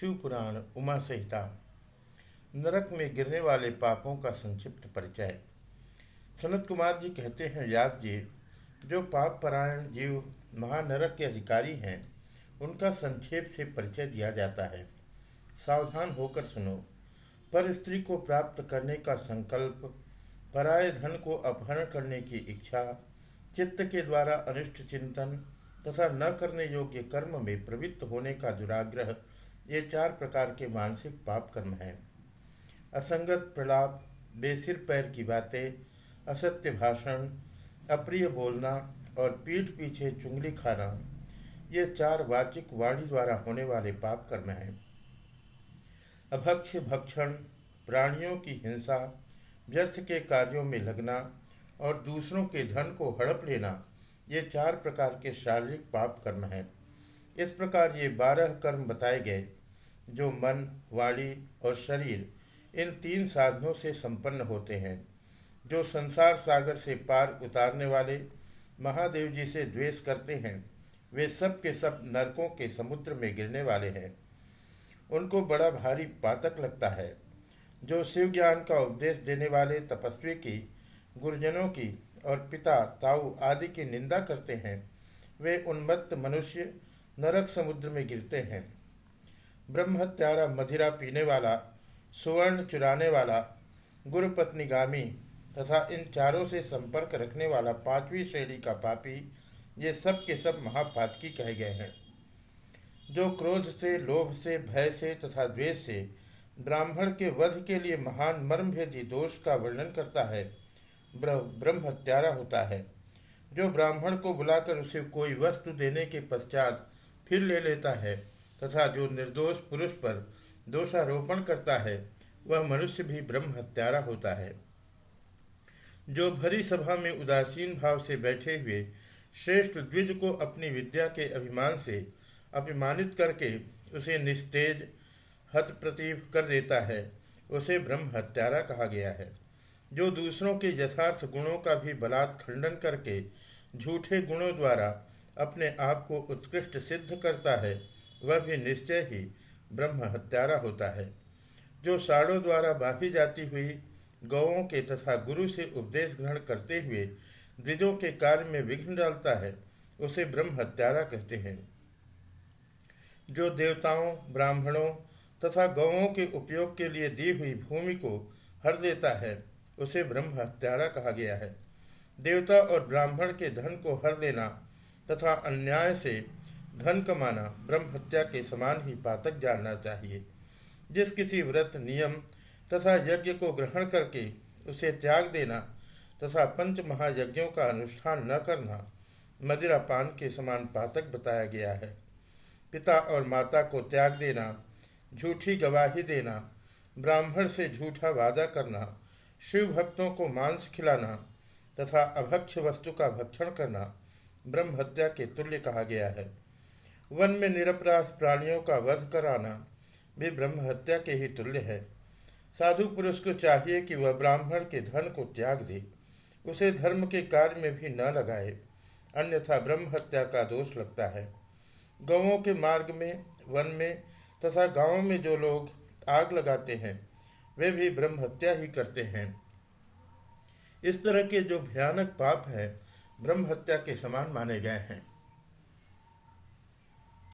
शिव पुराण उमा संहिता नरक में गिरने वाले पापों का संक्षिप्त परिचय। सनत कुमार जी कहते हैं व्यास जी जो पाप परायण जीव महानरक के अधिकारी हैं, उनका संक्षेप से परिचय दिया जाता है। सावधान होकर सुनो। पर स्त्री को प्राप्त करने का संकल्प, पराय धन को अपहरण करने की इच्छा, चित्त के द्वारा अनिष्ट चिंतन तथा न करने योग्य कर्म में प्रवृत्त होने का दुराग्रह ये चार प्रकार के मानसिक पाप कर्म हैं। असंगत, प्रलाप, बेसिर पैर की बातें, असत्य भाषण, अप्रिय बोलना और पीठ पीछे चुंगली खाना, ये चार वाचिक वाणी द्वारा होने वाले पाप कर्म हैं। अभक्ष भक्षण, प्राणियों की हिंसा, व्यर्थ के कार्यों में लगना और दूसरों के धन को हड़प लेना, ये चार प्रकार के शारीरिक पाप कर्म हैं। इस प्रकार ये बारह कर्म बताए गए, जो मन, वाणी और शरीर, इन तीन साधनों से संपन्न होते हैं, जो संसार सागर से पार उतारने वाले महादेव जी से द्वेष करते हैं, वे सब के सब नरकों के समुद्र में गिरने वाले हैं। उनको बड़ा भारी पातक लगता है, जो शिव ज्ञान का उपदेश देने वाले तपस्वी की, गुरुजनों की और पिता ताऊ आदि की निंदा करते हैं। वे उन्मत्त मनुष्य नरक समुद्र में गिरते हैं। ब्रह्मत्यारा मदिरा पीने वाला, सुवर्ण चुराने वाला, गुरुपत्नीगामी तथा इन चारों से संपर्क रखने वाला पांचवी श्रेणी का पापी ये सब के सब महापातकी कहे गए हैं। जो क्रोध से, लोभ से, भय से तथा द्वेष से ब्राह्मण के वध के लिए महान मर्मभेदी दोष का वर्णन करता है ब्रह्म हत्यारा होता है। जो ब्राह्मण को बुलाकर उसे कोई वस्तु देने के पश्चात फिर ले लेता है, तथा जो निर्दोष पुरुष पर दोषारोपण करता है, वह मनुष्य भी ब्रह्म हत्यारा होता है। जो भरी सभा में उदासीन भाव से बैठे हुए श्रेष्ठ द्विज को अपनी विद्या के अभिमान से अपमानित करके उसे निस्तेज हत प्रतीप कर देता है, उसे ब्रह्म हत्यारा कहा गया है। जो दूसरों के यथार्थ गुणों का भी बलात् खंडन करके झूठे गुणों द्वारा अपने आप को उत्कृष्ट सिद्ध करता है, वह भी निश्चय ही ब्रह्म हत्यारा होता है। जो साड़ों द्वारा बाफी जाती हुई गौों के तथा गुरु से उपदेश ग्रहण करते हुए द्विजों के कार्य में विघ्न डालता है, उसे ब्रह्म हत्यारा कहते हैं। जो देवताओं, ब्राह्मणों तथा गौों के उपयोग के लिए दी हुई भूमि को हर देता है, उसे ब्रह्म हत्यारा कहा गया है। देवता और ब्राह्मण के धन को हर लेना तथा अन्याय से धन कमाना, ब्रह्म हत्या के समान ही पातक जानना चाहिए। जिस किसी व्रत, नियम तथा यज्ञ को ग्रहण करके उसे त्याग देना तथा पंच महायज्ञों का अनुष्ठान न करना मदिरा पान के समान पातक बताया गया है। पिता और माता को त्याग देना, झूठी गवाही देना, ब्राह्मण से झूठा वादा करना शिव भक्तों को मांस खिलाना तथा अभक्ष वस्तु का भक्षण करना ब्रह्म हत्या के तुल्य कहा गया है। वन में निरपराध प्राणियों का वध कराना भी ब्रह्म हत्या के ही तुल्य है। साधु पुरुष को चाहिए कि वह ब्राह्मण के धन को त्याग दे, उसे धर्म के कार्य में भी न लगाए, अन्यथा ब्रह्म हत्या का दोष लगता है। गौों के मार्ग में, वन में तथा गाँवों में जो लोग आग लगाते हैं, वे भी ब्रह्म हत्या ही करते हैं। इस तरह के जो भयानक पाप है ब्रह्म हत्या के समान माने गए हैं।